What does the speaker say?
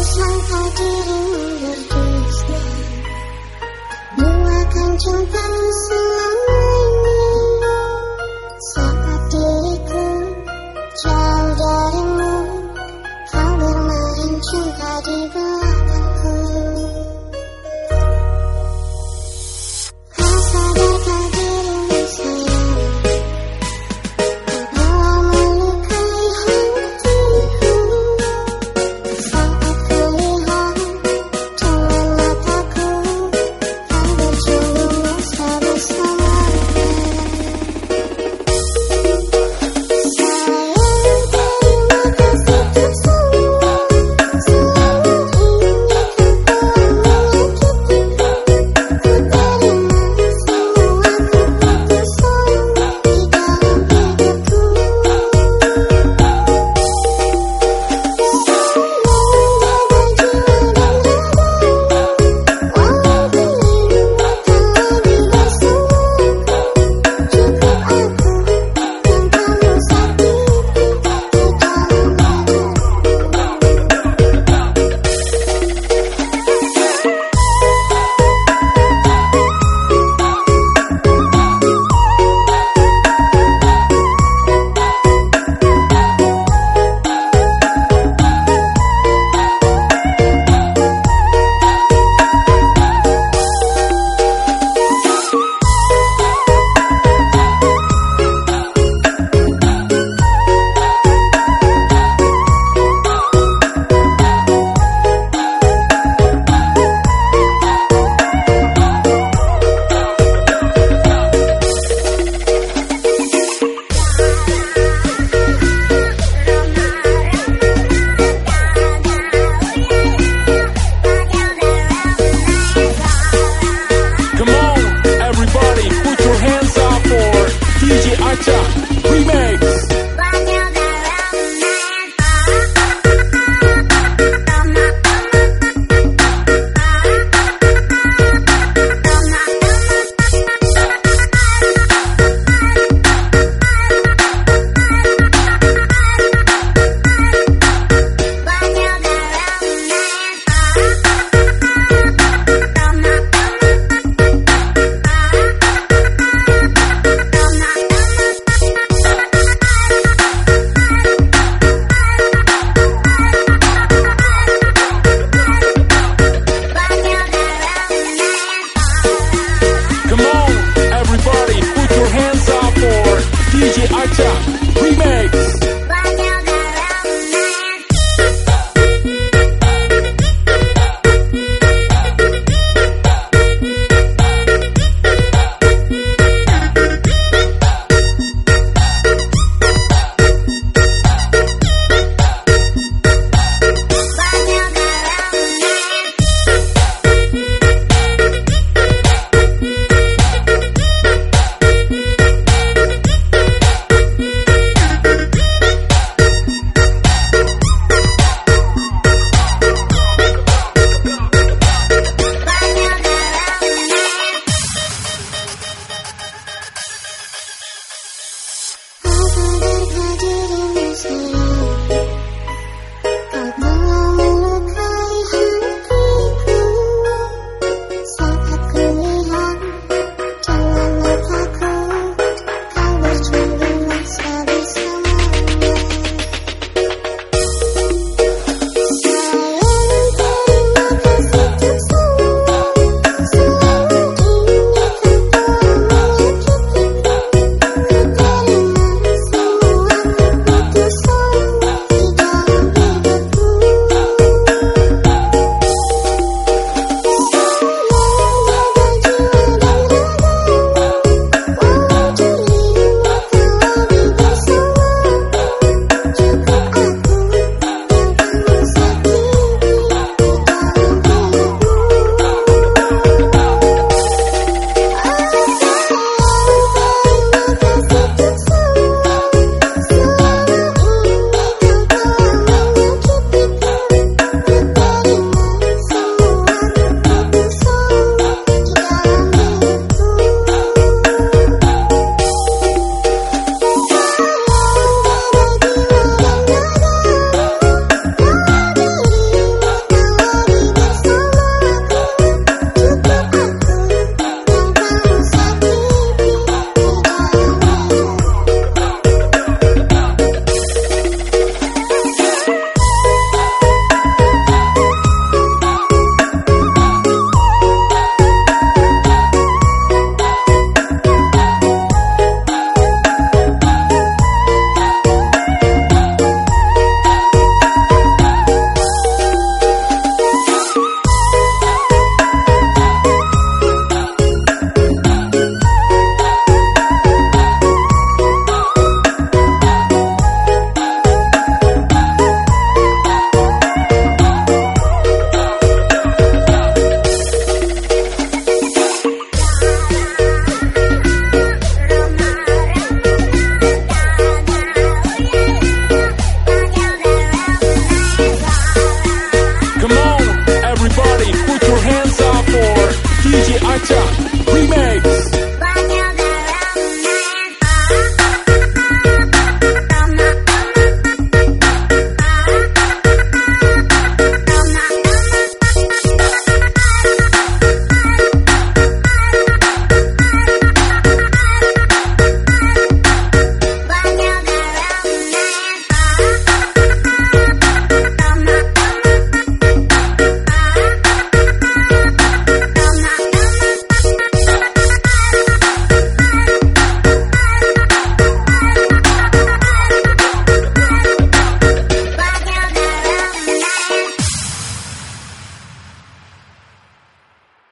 sangka dirimu berdusta Buahkan cinta